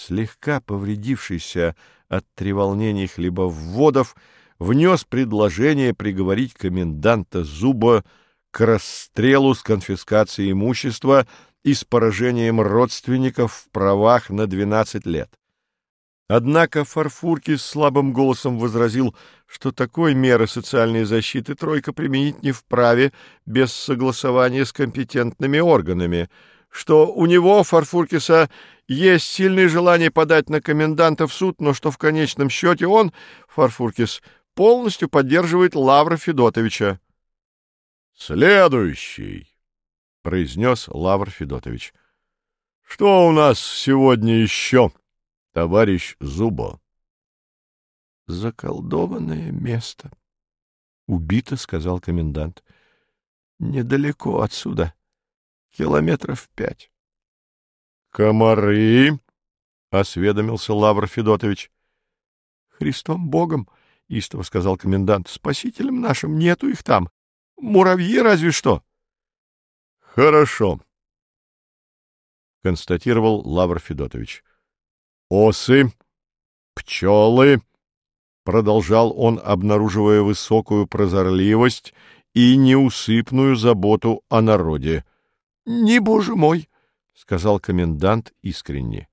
слегка повредившийся от треволнений хлебоводов, внес предложение приговорить коменданта Зуба к расстрелу с конфискацией имущества и с поражением родственников в правах на 12 лет. Однако Фарфурки с слабым голосом возразил, что такой меры социальной защиты тройка применить не вправе без согласования с компетентными органами, что у него, Фарфуркиса, есть сильное желание подать на коменданта в суд, но что в конечном счете он, Фарфуркис, полностью поддерживает Лавра Федотовича. «Следующий», — произнес Лавр Федотович. «Что у нас сегодня еще?» товарищ Зубо. — Заколдованное место. — Убито, — сказал комендант. — Недалеко отсюда. Километров пять. — Комары? — осведомился Лавр Федотович. — Христом Богом, — истово сказал комендант, — спасителем нашим нету их там. Муравьи разве что. — Хорошо, — констатировал Лавр Федотович. Осы, пчелы, продолжал он, обнаруживая высокую прозорливость и неусыпную заботу о народе. Не боже мой, сказал комендант искренне.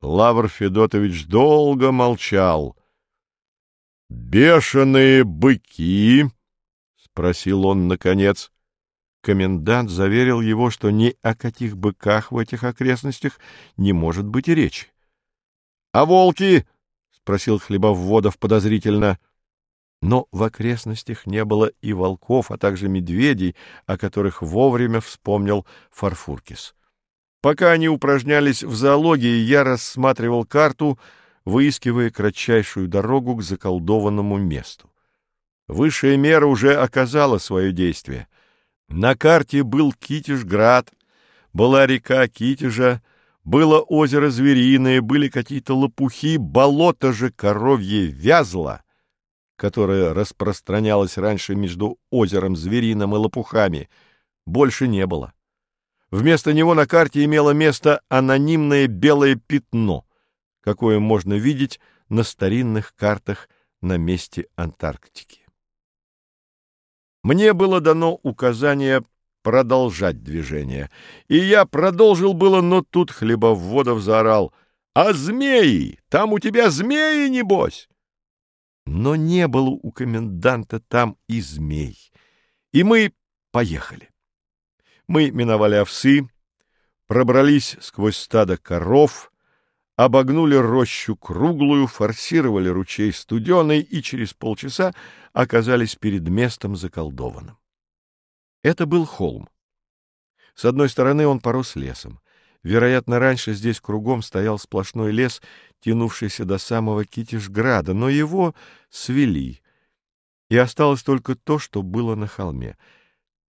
Лавр Федотович долго молчал. Бешеные быки, спросил он наконец. Комендант заверил его, что ни о каких быках в этих окрестностях не может быть и речи. А волки? — спросил Хлебоводов подозрительно. Но в окрестностях не было и волков, а также медведей, о которых вовремя вспомнил Фарфуркис. Пока они упражнялись в зоологии, я рассматривал карту, выискивая кратчайшую дорогу к заколдованному месту. Высшая мера уже оказала свое действие. На карте был Китежград, была река Китежа, было озеро Звериное, были какие-то лопухи, болото же коровье вязло, которое распространялось раньше между озером Звериным и лопухами, больше не было. Вместо него на карте имело место анонимное белое пятно, какое можно видеть на старинных картах на месте Антарктики. Мне было дано указание продолжать движение. И я продолжил было, но тут Хлебоводов заорал. «А змеи? Там у тебя змеи, небось!» Но не было у коменданта там и змей. И мы поехали. Мы миновали овсы, пробрались сквозь стадо коров, обогнули рощу круглую, форсировали ручей студеный и через полчаса оказались перед местом заколдованным. Это был холм. С одной стороны он порос лесом. Вероятно, раньше здесь кругом стоял сплошной лес, тянувшийся до самого Китежграда, но его свели, и осталось только то, что было на холме.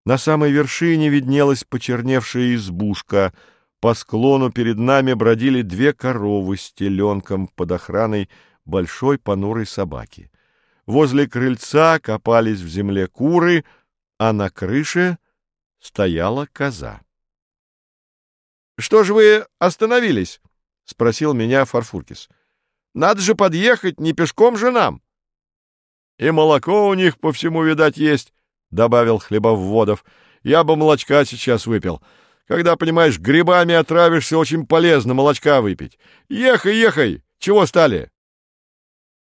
На самой вершине виднелась почерневшая избушка, по склону перед нами бродили две коровы с теленком под охраной большой понурой собаки. Возле крыльца копались в земле куры — а на крыше стояла коза. — Что же вы остановились? — спросил меня Фарфуркис. — Надо же подъехать, не пешком же нам. — И молоко у них по всему, видать, есть, — добавил Хлебоводов. — Я бы молочка сейчас выпил. Когда, понимаешь, грибами отравишься, очень полезно молочка выпить. Ехай, ехай! Чего стали?